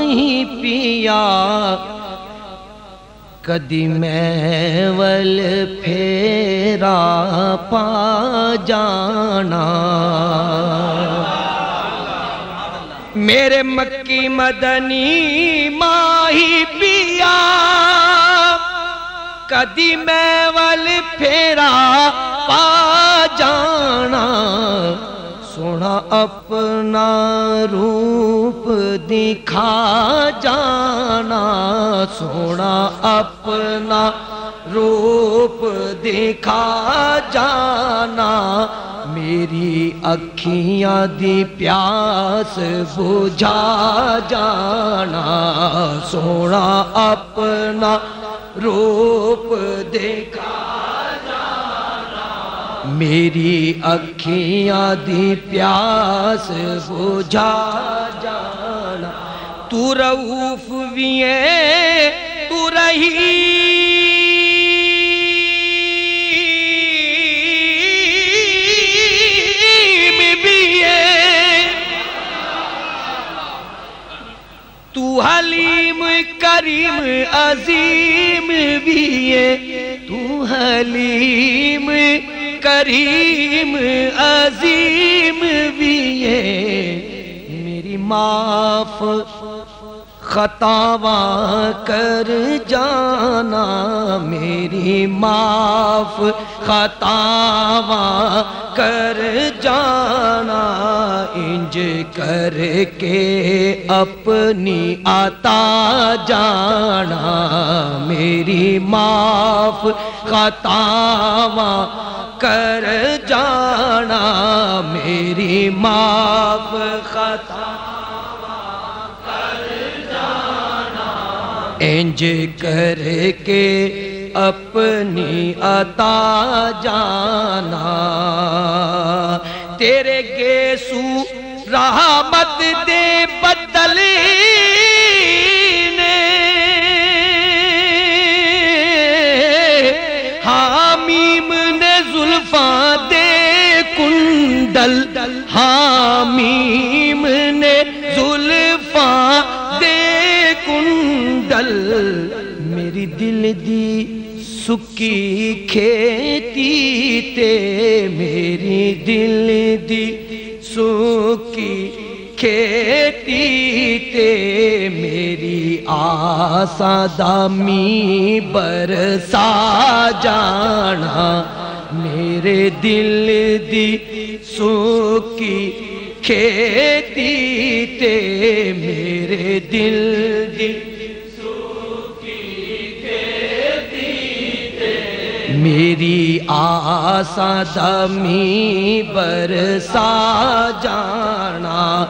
ہی پیا۔ کدی میں ول پھیرا پا جانا۔ میرے مکی مدنی ماہی پیا۔ کدی میں ول پھیرا سونا اپنا روپ دکھا جانا، سونا اپنا روپ دکھا جانا۔ میری اکھیاں دی پیاس بجھا جانا۔ سونا اپنا روپ دکھا میری اکھیاں دی پیاس بجھا جانا۔ تو رعوف بھی ہے تو رحیم بھی ہے تو حلیم کریم عظیم بھی ہے تو حلیم کریم عظیم بھی ہے۔ میری معاف خطاواں کر جانا۔ میری معاف خطاواں کر جانا۔ انج کر کے اپنی آتا جانا۔ میری معاف خطاواں کر جانا میری معاف خطا انج کر کے اپنی عطا جانا تیرے گیسو رحمت دے بدل کنڈل حامیم ہاں، نے زلفاں دے کنڈل۔ میری دل دی سکی کھیتی تے میری دل دی سکی کھیتی تے میری آسا دامی برسا جانا۔ میرے دل دی سکی کھیتی تے میرے دل دی میری آسا دمی برسا جانا